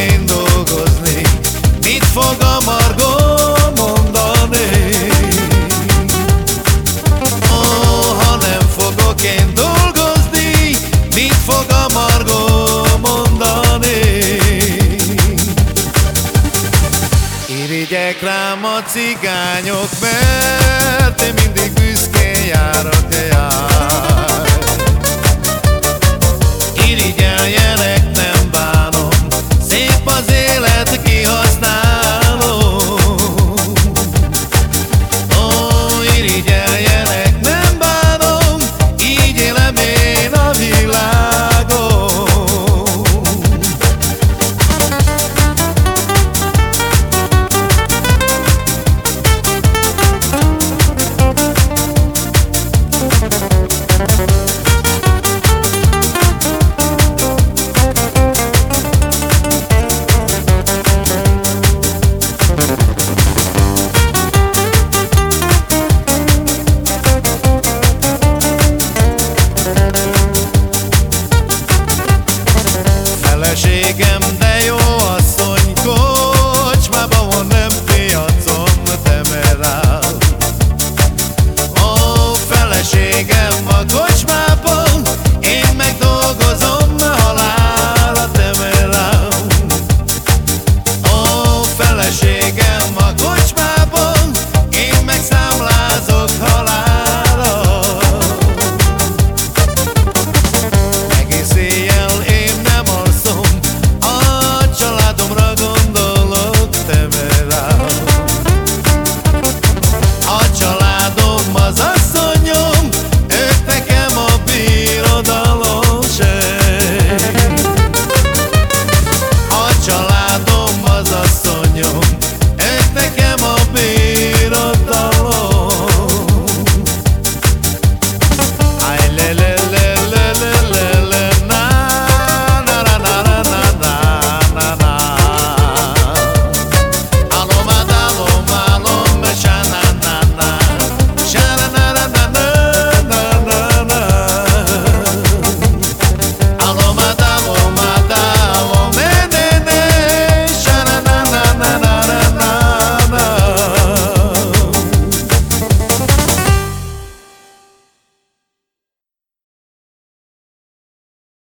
én dolgozni Mit fog a margó mondani? Ó, ha nem fogok én dolgozni Mit fog a margó mondani? Irigyek rám a cigányok Mert én mindig büszkén járok, te járok Nekem de jó asszony Kocsmába van nem piacon temerál A feleségem a kocsmában Én meg dolgozom halál a temerál A feleségem a kocsmában